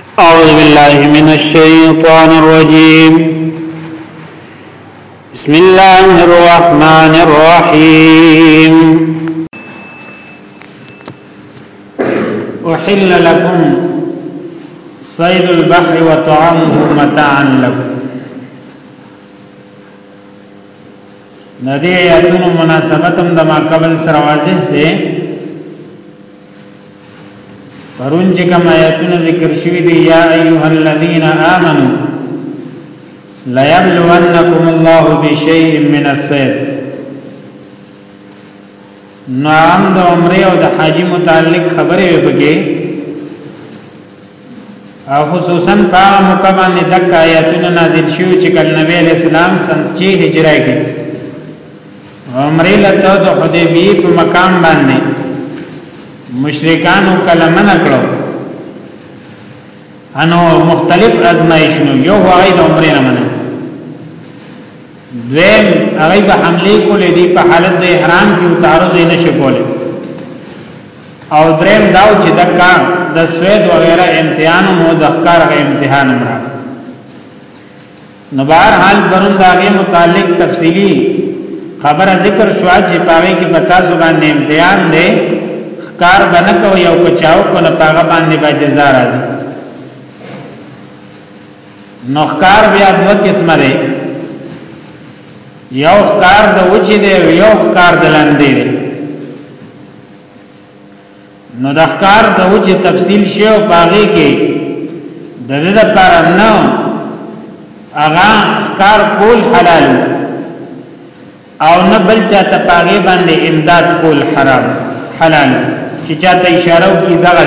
أعوذ بالله من الشيطان الرجيم بسم الله الرحمن الرحيم أحل لكم صيد البحر وطعامه متاعا لكم ندی آیاتونو مناسبتم دما ما قبل سروازه ده إيه؟ پرون چې کوم آیاتونه ذکر شوی دی یا ایها الذین آمنو لا یبلونکم الله بشیء من الصید نام د عمره او د حاجی متعلق خبره وکړي او خصوصا په موقع باندې د آیاتونو نازل شوی چې کله نبی علیہ السلام سن چې هجره کې عمره لته د حدیبیه په مقام باندې مشرکانو کلمه نکړو انو مختلف ازمایښونو یو هغه د عمره نه منه دویم هغه به حمله کولې دی په حالت د احرام کې تعرض نه شي کولې او دریم داو چې دکا د سوید وغیرہ امتحان مو د ښکار غ امتحان مرا نو بهر حال پرون داغه متعلق تفصیلی خبره ذکر شو چې پاره کې پتا زبان نه امتحان دی ښکار بنه کو یو کچاو کو نه پاغه باندې به جزا راځي نو ښکار بیا دوه قسمه دی یو ښکار د وچې دی او یو ښکار د لاندې دی نو د ښکار د وچې تفصیل شی او باغې کې د دې لپاره نه هغه ښکار کول حلال او نه بل چا ته پاغه باندې امداد کول حرام حلال چې چاته اشاره وکړي دغه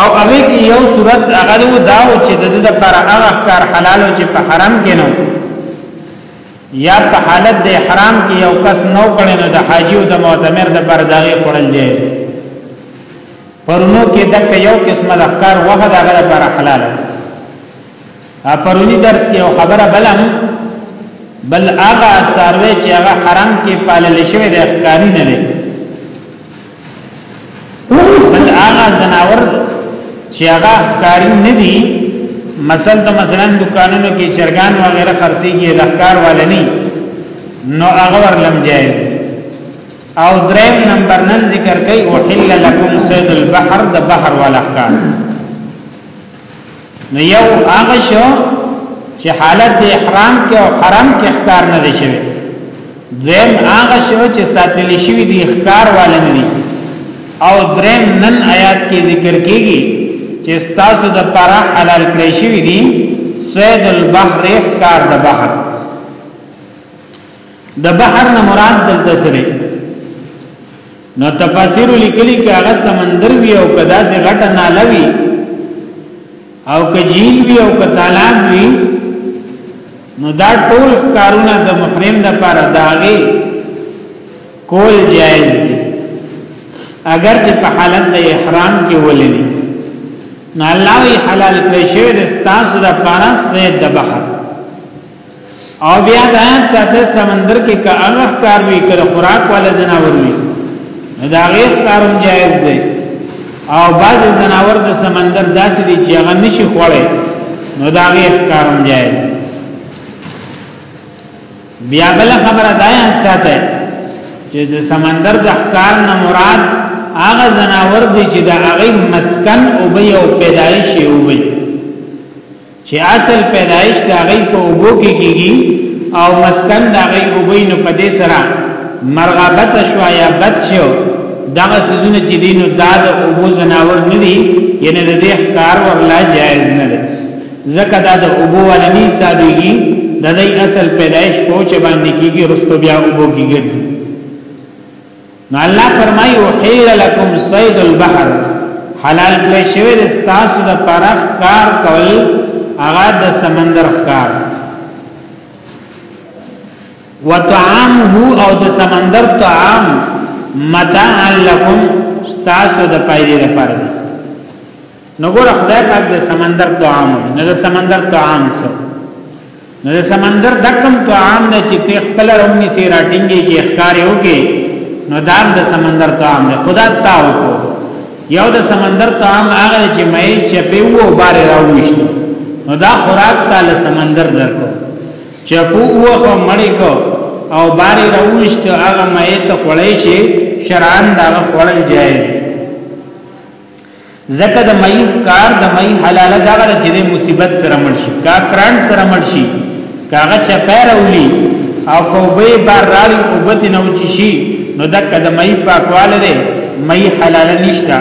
او هغه کې یو صورت هغه نو دا و چې د دې لپاره هغه کار حلال او چې په حرام کې نو یا په حالت د احرام کې یو کس نو کړي نو د حاجی او د معتمر د پر داغه خړل دی پرونو کې د یو قسم د ښکار وغه دغه لپاره حلال ا پرونی درس کې یو خبره بلم بل هغه سروي چې هغه حرام کې پالل شوی د ښکاری نه دی بل هغه زناور چې هغه کاری نه دي مثلا د مثلا دکانونو کې چرګان و غیره خرڅيږي د ښکار والني نو هغه ورلم جایز او دریم نمبر نن ذکر کوي وحل لكم صيد البحر د بحر والا ښکار نو یو هغه شو چې حالت د احرام کې او حرم کې اختار نه دی شوی دویم هغه شو چې ساتل شوی دی اختار والا نه دی او دریم نن آیات کې ذکر کیږي چې ستاسو د پاره حلال کړی شوی دی سید البحر اختار د بحر د بحر نه مراد دلته سره نو تفاسیر لیکلي کې هغه سمندر وی او کدا سي غټه ناله وی او کجیل وی او کتالاب وی نو دا ټول کارونه د محرم د پر داغه کول جایز دي اگر چې په حالت د احرام کې ولې نه الله حلال کړی شوی د ستاسو د پارا سید د بحر او بیا دا ساده سمندر کې که هغه کار وی کړه خوراک والا جناور وی دا غیر کارم جایز دی او بعض جناور د سمندر داسې دي چې هغه نشي خوړی نو دا غیر کارم جایز دی بیا بل خبره دا یاد ساته چې د سمندر د ښکار نه مراد هغه جناور دي چې د هغه مسکن او بي او پیدایش یې وي چې اصل پیدایش د هغې په اوبو کې کېږي او مسکن د هغې اوبوی نو په دې سره مرغابت شو یا بد شو دغه سيزونه چې دینو دا د اوبو زناور نه دي یعنی د دې ښکار ورلا جایز نه دی ځکه دا د اوبو ولني سادهږي د دې اصل پیدایش پوهچ باندې کېږي رستو بیا اوبو کې ګرځي نو الله فرمایي او حل لكم صيد البحر حلال کړی شوی د تاسو د پاره کار کول هغه د سمندر ښکار وطعامه او د سمندر طعام متاع لكم تاسو د پایدې لپاره نو ګور خدای پاک د سمندر طعام نه د سمندر طعام سو نو د سمندر دکم طعام نه چې په خپل رومي سي راټینګي کې ښکار یو کې نو دام د سمندر طعام نه خدا تاو کو یو د سمندر طعام هغه چې مې چې په وو بار راوښت نو دا خوراک تعالی سمندر درکو چې په وو خو مړی کو او بار راوښت هغه مې ته خړې شي شرعان دا خړل جایز زکه د مئی کار د مئی حلاله دا غره چې د مصیبت سره مړ شي کا کران سره مړ شي کاغه چا پیرولي او کوبه بار راړي او بت نه وچی شي نو د قدمای پاکواله ده مئی حلاله نشتا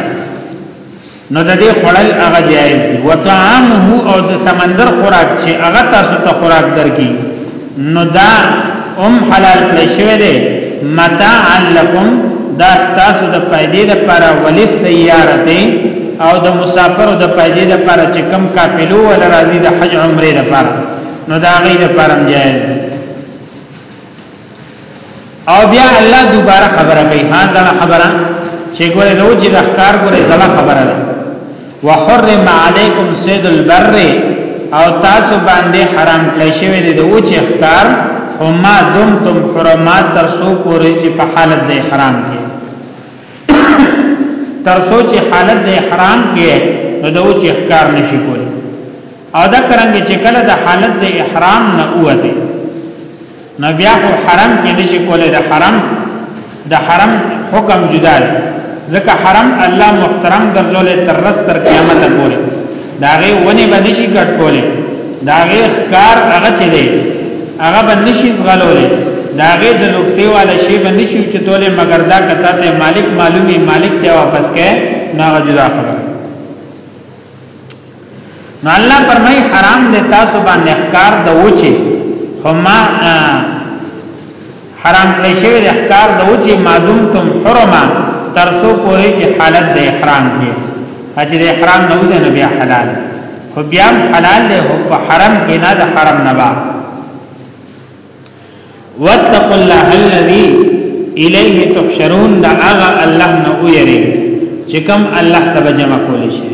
نو د دې خړل هغه جایز دي وطعامه او د سمندر خوراک چې هغه تاسو ته خوراک درکې نو دا ام حلال کړی شوی دی متاع لکم دا ستاسو د فائدې لپاره ولی سیارته او د مسافر د فائدې لپاره چې کم قافلو ول راځي د حج عمره لپاره نو دا غي لپاره جائز دی او بیا الله دوباره خبره کوي ها زړه خبره چې ګوره نو چې ښکار ګوره زړه خبره ده وحرم علیکم سید البر او تاسو باندې حرام کړی شوی دی د وچ ښکار هما دمتم حرمات تر سو پورې چې په حالت د حرام کې تر سو چې حالت د حرام کې نو د وچ ښکار نشي کولی او دا کرنګ چې کله د حالت د احرام نه اوته نو بیا خو حرم کې نشي کولای د حرم د حرم حکم جدا دی ځکه حرم الله محترم ګرځولې تر رس تر قیامت پورې داغه ونی باندې شي کټ کولې داغه ښکار هغه چي دی هغه باندې شي زغلولې داغه د لوکټي والا شی باندې شي چې تولې مگر دا کته مالک معلومي مالک ته واپس کې نه جدا خبره نو الله فرمای حرام دې تاسو باندې احکار د وچی هما حرام کړی شوی د احکار د وچی معدوم تم حرمه ترسو پوری چې حالت د احرام کې اجر احرام نه وځي نو بیا حلال خو بیا حلال له حرم کې نه د حرم نه واتقوا الله الذي الیه تحشرون دا هغه الله نه ویری چې کوم الله ته جمع کول شي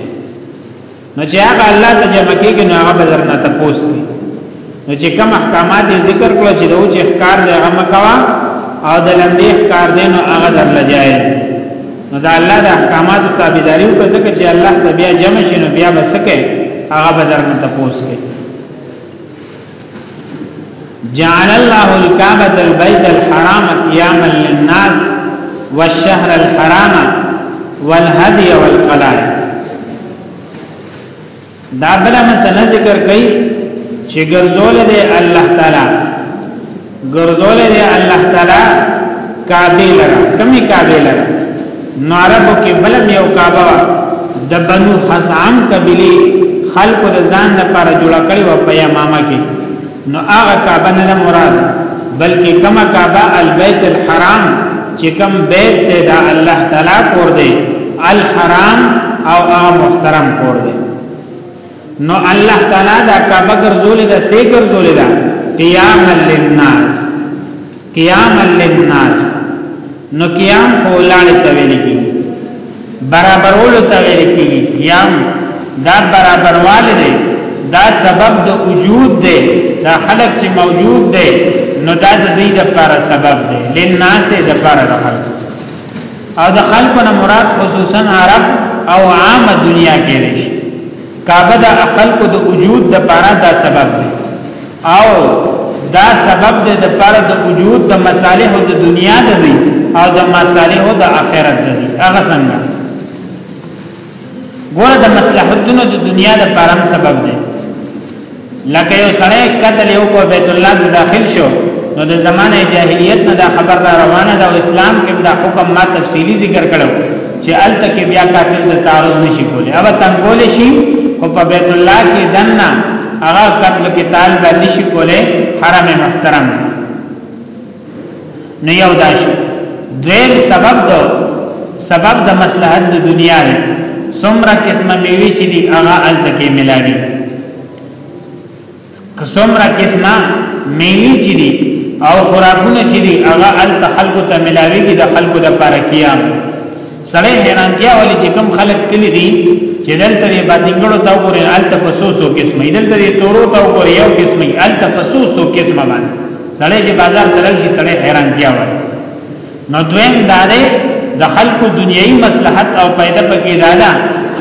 نو چې هغه الله ته جمع کیږي نو هغه بدر نه تپوس کی نو چې کوم احکامات ذکر کړو چې دوی چې احکار دی هغه مکوا او د لمبي احکار دی نو هغه در لجایز نو دا الله د احکامات تابعداري او ځکه چې الله ته بیا جمع شي نو بیا بسکه هغه بدر نه تپوس کی جعل الله الكعبة البيت الحرام قياما للناس والشهر الحرام والهدي والقلائد دا بلا مسئله ذکر کئی چې ګرځول دی الله تعالی ګرځولې دی الله تعالی کعبه لرا کمی کعبه لرا نو عربو کې بلم یو کعبه د بنو حسام قبلی خلق د ځان لپاره جوړ کړی و په یمامه کې نو هغه کعبه نه مراد بلکې کما کعبه البیت الحرام چې کوم بیت ته دا الله تعالی کور دی الحرام او هغه محترم کور دی نو الله تعالی دا کعبه ګرځولې ده سې ګرځولې ده قیام للناس قیام للناس نو قیام خو لاړ ته ویل کی برابرول ته ویل کی قیام دا برابروال دی دا سبب د وجود دی دا خلق چې موجود دی نو دا د دې لپاره سبب دی لناس د لپاره د خلق او د خلکو نه مراد خصوصا عرب او عامه دنیا کې دی کعبه د خلکو د وجود د پاره دا سبب دی او دا سبب دی د پاره د وجود د مصالح د دنیا د دی او د مصالح د آخرت د دی هغه څنګه ګوره د مصلحتونو د دنیا د پارم سبب دی لکه یو سړی قتل یو کو بیت الله ته داخل شو نو د زمانه جاهلیت نه دا خبر را روانه ده او اسلام کې دا حکم ما تفصیلی ذکر کړو چې الته کې بیا قاتل ته تعرض نشي کولی او تنګول شي او په بیت الله کې دنه هغه قتل کې طالب نشي کولی حرم محترم نو یو دا شو دویم سبب دو سبب د مصلحت د دنیا دی څومره قسمه میوي چې دی هغه الته کې ملاوي څومره قسمه میوي چې دی او خوراکونه چې دی هغه الته خلکو ته ملاوي کې د خلکو د پاره کیام سړی حیرانتیا ولې چې کوم خلک کلی دي چې دلته یې بادینګړو ته وګورئ الته پسوسو قسمه دلته یې تورو ته وګورئ یو قسمه الته پسوسو قسمه باندې سړی چې بازار ته راشي سړی حیرانتیا وایي نو دویم دا دی د خلکو دنیوي مصلحت او پیدا پکې رااله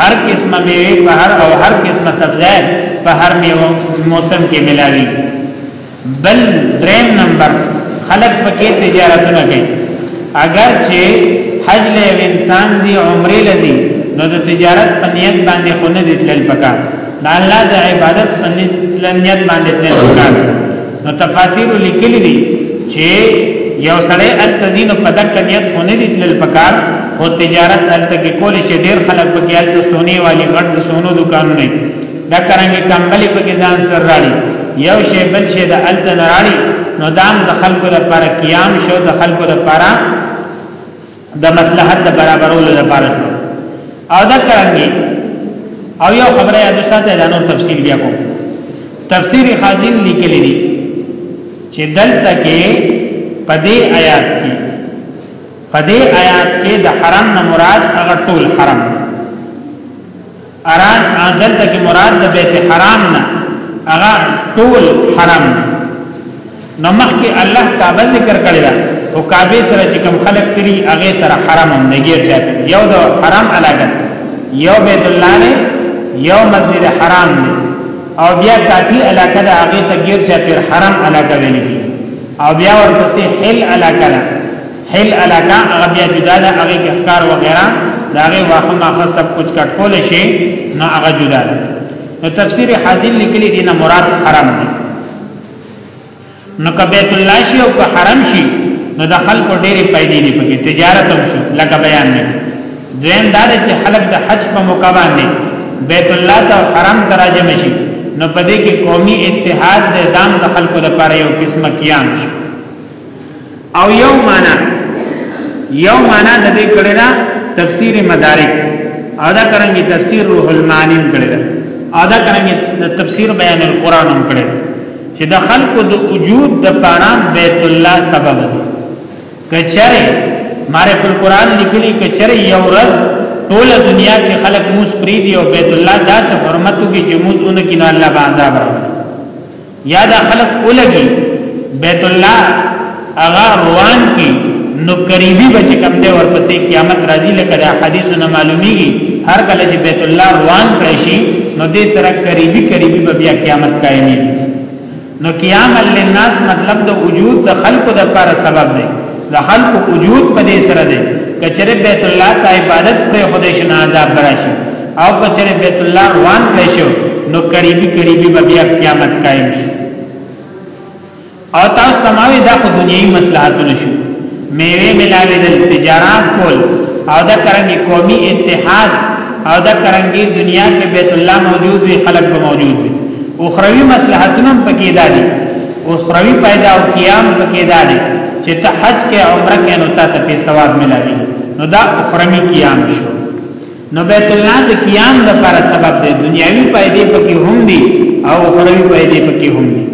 هر قسمه میوه په هر او هر قسمه سبزی په هر میوه موسم کې ملاوي بل دریم نمبر خلق پکې تجارتونه کوي اگر چې حج له انسان زی عمره لذي نو د تجارت په نیت باندې خو نه دي تلل پکا دا الله د عبادت په نیت باندې تلل پکا نو تفاسیر لیکلي دي چې یو سړی التزین په دک نیت خو نه دي تلل پکا او تجارت الته کې کول چې ډیر خلک پکې الته سونی والی غټ سونو دکانونه دا کرنګي کمبلې په کې ځان سره راړي یو شی بل شی د الته نه راړي نو دام د خلکو لپاره قیام شو د خلکو لپاره د مصلحت د برابرولو لپاره شو او دا کرنګي او یو خبره یاد ساته دا نو تفصیل بیا کوم تفسیر خازن لیکلی دی چې دلته کې پدې آیات کې پدې آیات کې د حرم نه مراد هغه ټول حرم دی اراد عادت کې مراد د بیت حرام نه هغه ټول حرام نو مخکې الله کعبه ذکر کړی دا او کعبه سره چې کوم خلق تری هغه سره حرام هم نه ګیر چاته یو د حرام علاقه یو بیت الله نه یو مسجد حرام نه او بیا کافی علاقه د هغه تغیر چاته حرام علاقه ویل کی او بیا ورپسې حل علاقه حل علاقه هغه بیا جدا ده هغه کې ښکار وغیرہ دا هغه واخه ماخه سب کچ کټ کول شي نو هغه جدا ده نو تفسیر حاضر لیکلی دی نه مراد حرم دی نو کبیت الله شي او که حرم شي نو د خلکو ډېرې پیدې دي پکې تجارت هم شو لکه بیان نه دویم دا چې خلک د حج په موقع باندې بیت الله ته حرم تراجم شي نو پدې کې قومي اتحاد د دام د خلکو لپاره یو قسمه کیان شي او یو معنا یو معنا د دې کړه دا تفسیر مدارک او دا کرانګي تفسیر روح المعانی کړه دا او دا کرانګي تفسیر بیان القرآن هم کړه چې د خلکو د وجود د پاره بیت الله سبب دی کچره مارف القرآن لیکلی کچره یو ورځ ټول دنیا کې خلک موس پری دی او بیت الله داسې حرمتو کې جموز اون کې نه الله باندې عذاب راوړي یا دا خلق اولګي بیت الله اغا روان کی نو قریبی بچ کم دی ورپسې قیامت راځي لکه دا حدیث نه معلومیږي هر کله چې بیت الله روان کړی شي نو دې سره قریبی قریبی به بیا قیامت قائمي نو قیام للناس مطلب د وجود د خلقو د پر سبب دی د خلقو وجود په دې سره دی کچره بیت الله ته عبادت پر خدای شنه عذاب راشي او کچره بیت الله روان کړی شو نو قریبی قریبی به بیا قیامت قائم شي او تاسو تمامي دا خو دنیوي مصلحتونه شو میوه ملاوي د تجارت کول او دا کرنګي قومي اتحاد او دا کرنګي دنیا کې بیت الله موجود وي خلک به موجود وي اخروی مصلحتونه پکې دالي اخروی پیدا او قیام پکې دالي چې ته حج کې عمره کې نو ته ته ثواب ملاوي نو دا اخروی قیام شو نو بیت الله د قیام د پر سبب دی دنیاوی فائدې پکې هم دي او اخروی فائدې پکې هم دي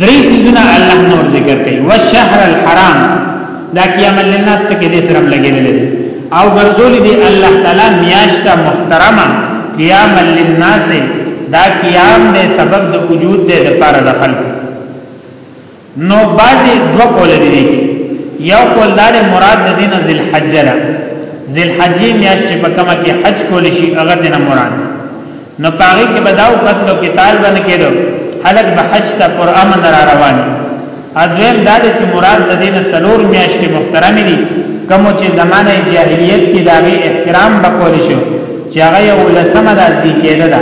درې سيزونه الله نور ذکر کوي والشهر الحرام دا قیام للناس ته کې دې سره لګېدل دي او ګرځولې دي الله تعالی میاشت محترمه قیام للناس دا قیام دې سبب د وجود دې د پر د خلق نو بعضی دو قول دی یو قول دار مراد د دین ذل حج را ذل حج میاش چې په کما کې حج کول شي هغه دین مراد نو پاره کې بداو قتل او قتال باندې کېدو حلق به حج ته پر امن را روان اذن دا چې مراد د دین سلور میاش کې محترم دي کوم چې زمانه جاهلیت کې داغي احترام بکول شو چې هغه یو لسمه د ذیقعده ده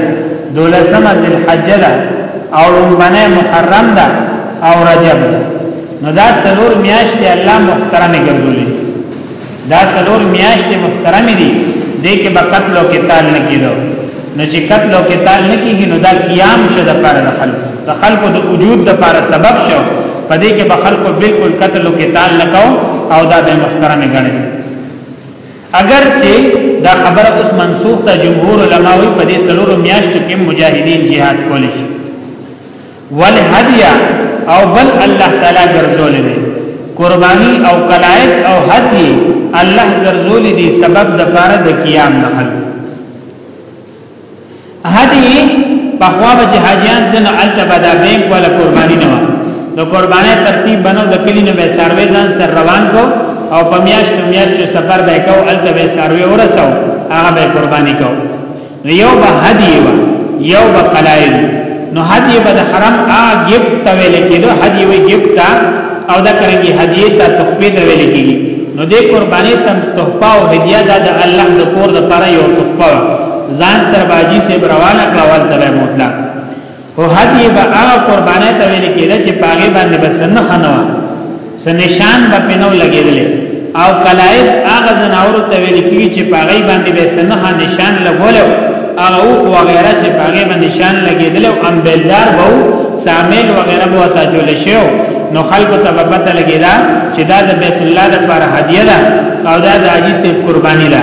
دولسمه ذلحجه ده او لومبنه محرم ده او رجب ده نو دا سلور میاشتې الله محترمه ګرځولې دا سلور میاشتې محترمه دي دې کې به قتل او قتال نه کیدو نو چې قتل او قتال نه کیږي نو دا قیام شه د پاره د خلکو د خلکو د وجود د پاره سبب شو په دې کې به خلکو بالکل قتل او قتال نه کو او دا به محترمه ګڼي اګر چې دا خبره اوس منسوخ ده جمهور علما وی په دې سلورو میاشتو کې مجاهدین jihad کولی شي ول هدیا او بل الله تعالی ګرځول دي قربانی او قلایت او هدی الله ګرځول دي سبب د پاره د قیام نه هدي په خوا به جهاديان ځنه الته به دا بینک ولا قرباني نه و د قرباني ترتیب بنو د کلی نه به سروي ځان سر روان کو او په میاشت میاشت سفر به کو الته به سروي ورسو هغه به قرباني کو نو یو به هدي و یو به قلایل نو هدیه به د حرم آ جیب ته ویل کېدو هدیه وی جیب ته او دا کرنګي هدیه ته تخفیه ته ویل کېږي نو د قربانې تم تحفه او هدیه دا د الله د کور د پر یو تحفه ځان سره باجی سه روانه کړه ولته به موتلا او هدیه به هغه قربانې ته ویل کېږي چې پاګې باندې بسنه خنوا سنشان به پنو لګیدلې او کلایب هغه زناور ته ویل کیږي چې پاغي باندې به سنها نشان لګول هغه او وغیرہ چې پاغي باندې نشان لګیدل او امبلدار وو سامیل وغیرہ به تا جوړ شو نو خلق ته به پته لګیدا چې دا د بیت الله لپاره هدیه ده او دا د حاجی صاحب قربانی ده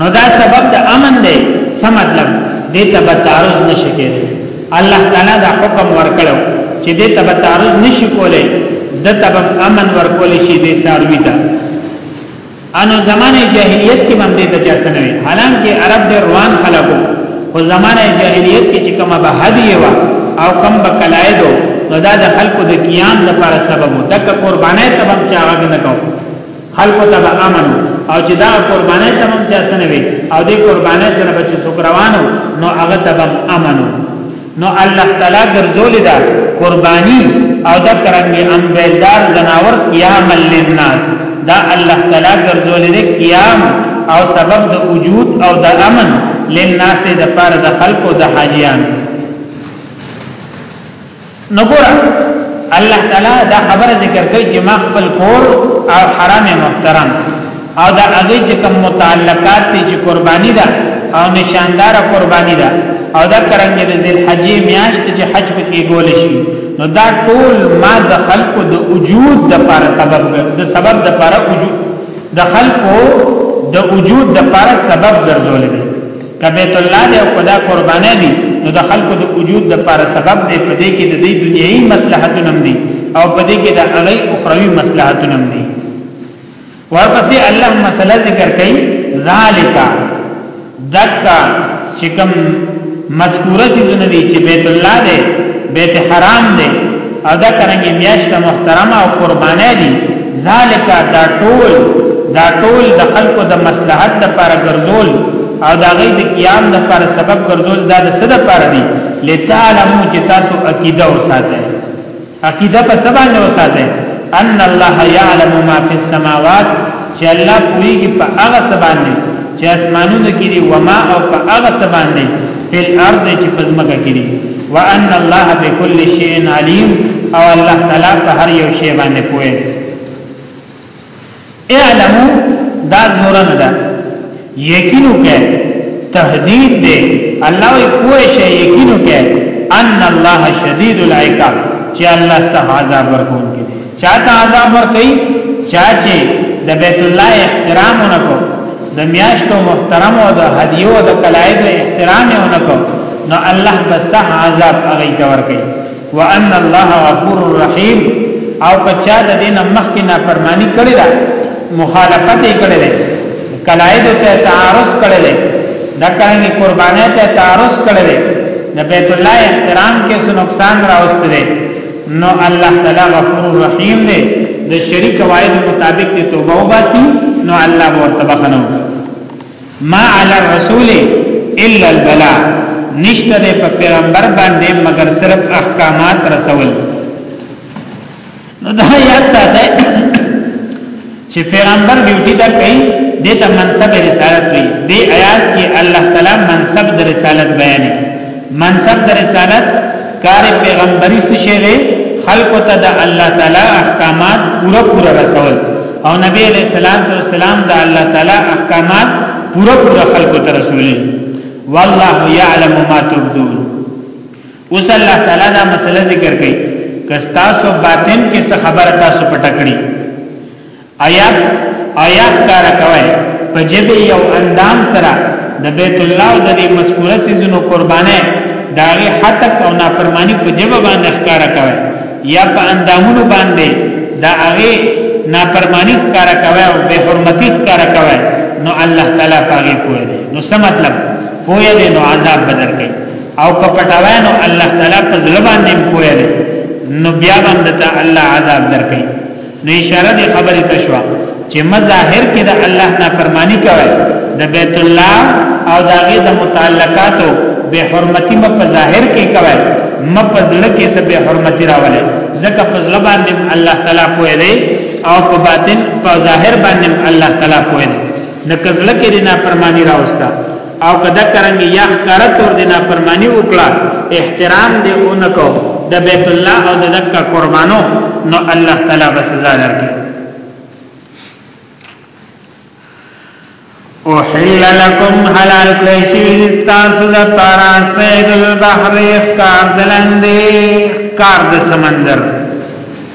نو دا سبب د امن دی څه مطلب دې ته به تعرض نشي کېدی الله تعالی دا حکم ورکړو چې دې ته به تعرض نشي کولای د تبم امن ورکول شي دې ساروي ته انو زمانه جاهلیت کې باندې د جاسنوي حالانکه عرب د روان خلکو خو زمانه جاهلیت کې چې کومه به هدیه وا او کم به کلایدو نو دا د خلکو د قیام لپاره سبب و دک قربانای تبم چاغ نه کوو خلق ته به امن او چې دا قربانای ته هم چا سنوي او دې قربانای سره به چې څوک روانو نو هغه ته به امن نو الله تعالی ګرځولې دا قرباني او دا ترنګي امبلدار زناور قیام للناس دا الله تعالی ګرځولې دې قیام او سبب د وجود او د امن للناس د پر د خلق او د حاجیان نو ګور الله تعالی دا خبره ذکر کوي چې ما خپل کور او حرام محترم او دا هغه چې کوم متعلقات دي چې قرباني ده او نشاندار قرباني ده او دا کرنګ د ذل حج میاشت چې حج کې ګول شي نو دا ټول ما د خلق د وجود د پر سبب د سبب د پر وجود د خلق د وجود د پر سبب ګرځول دي کبیت الله دی او خدا قربانه دي نو د خلکو د وجود د پر سبب دی په دې کې د دې دنیوي مصلحتونو دي او په دې کې د هغه اخروی مصلحتونو دي ورپسې الله مسله ذکر کوي ذالک دکا چې کوم مذکوره سيزونه دي چې بیت الله دی بیت حرام دی او دا کرنګي میاشت محترمه او قربانه دي ذالک دا ټول دا ټول د خلکو د مصلحت لپاره ګرځول او دا غي د قیام لپاره سبب ګرځول دا د صد لپاره دي لتعلمو چې تاسو عقیده وساتئ عقیده په سبا نه وساتئ ان الله يعلم ما في السماوات چې الله پوریږي په هغه سبا نه چې اسمانونو کې دي وما او په هغه سبا نه په الارض چې پزماګه کړي وان الله بكل شيء عليم او الله تعالی په هر یو شی باندې پوهه اعلمو دا زور نه ده یقینو کې تهدید دی الله یې پوهه شي یقینو کې ان الله شدید العقاب چې الله سه عذاب ورکوي چاته عذاب ورکړي چا چې د بیت الله احترام ونکو د میاشتو محترم او د هدیو د کلایب احترام ونکو نو الله بس عذاب هغه ته ورکړي وان الله غفور رحیم او کچا د دین مخکې نه فرمانی کړی دا مخالفت یې کړی دی کلایب ته تعارض کړی دی دا کړنی قربانه ته تعارض کړی دی د بیت الله احترام کې څه نقصان راوستلی نو الله تعالی غفور رحیم دی د شری قواعد مطابق دی توبه وباسي نو الله ورته بخنو ما علی الرسول الا البلاء نشته د پیغمبر باندې مگر صرف احکامات رسول نو دا یاد ساته چې پیغمبر ډیوټي ته کوي د ته منصب رسالت وي د آیات کې الله تعالی منصب د رسالت بیان منصب د رسالت کار پیغمبري څه شی دی خلق ته د الله تعالی احکامات پوره پوره رسول او نبی علیہ الصلوۃ والسلام د الله تعالی احکامات پوره پوره خلق ته رسول والله یعلم ما تبدون اوس الله تعالی دا مسله ذکر کړي کستا سو باطن کې څه خبره تاسو پټ کړی آیا آیا کار کوي په جیب یو اندام سره د بیت الله او د مذکوره سيزونو قربانه داغه حتک او نافرمانی په جیب باندې ښکارا کوي یا په اندامونو باندې دا هغه نافرمانی ښکارا کوي او به حرمتي ښکارا کوي نو الله تعالی پاګه کوي نو څه مطلب پوهه دې نو عذاب بدل کوي او که پټاوی نو الله تعالی په ځل باندې پوهه ده نو بیا باندې ته الله عذاب درکې نو اشاره دې خبرې ته شو چې مظاهر کې د الله نه فرمانی کوي د بیت الله او داغه د متعلقاتو به حرمتی م په ظاهر کې کوي م په ځل کې سب به حرمتی راولي ځکه په ځل باندې الله تعالی پوهه ده او په باطن په ظاهر باندې الله تعالی پوهه ده نو کزل کې نه فرمانی راوستا او کدا کرنګ یا ښکارا تور دینا پرمانی وکړه احترام دی اونکو د بیت الله او د دکا قربانو نو الله تعالی به سزا درکړي احل لکم حلال کلیشی دستاسو دا پارا سید البحر اخکار دلندی اخکار دا سمندر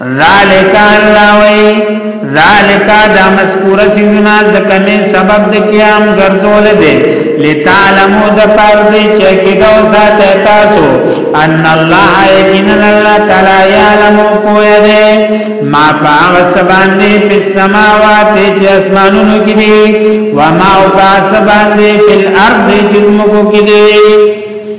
ذالک الله وی ذالک دا مذکوره سیزنا زکمی سبب د قیام ګرځول دی لتعلمو د پار دی چې کېدو ساته تاسو ان الله یقینا الله تعالی یعلم کوی دی ما پاغ سبان دی په سماوات چې اسمانونو کې دی و ما او پاغ سبان دی په الارض چې زمکو کې دی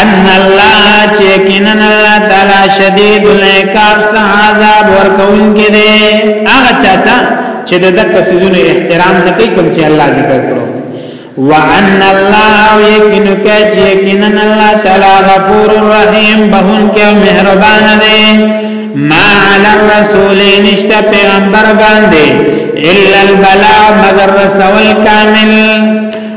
ان الله چیکنن الله تعالی شدید العقاب سه عذاب ورکون کې دی هغه چاته چې د دک سيزونو احترام نه کوي کوم چې الله ذکر کړو وان الله یقین کچ یقینا الله تعالی غفور رحیم بهون کې مهربان دی ما علی الرسول نشتا پیغمبر باندې الا البلاء مگر رسول کامل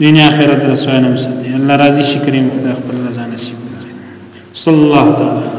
دنیا آخرت رسوای نه ساتي الله راضي شي کریم خدای خپل رضا نصیب کړي صلی الله تعالی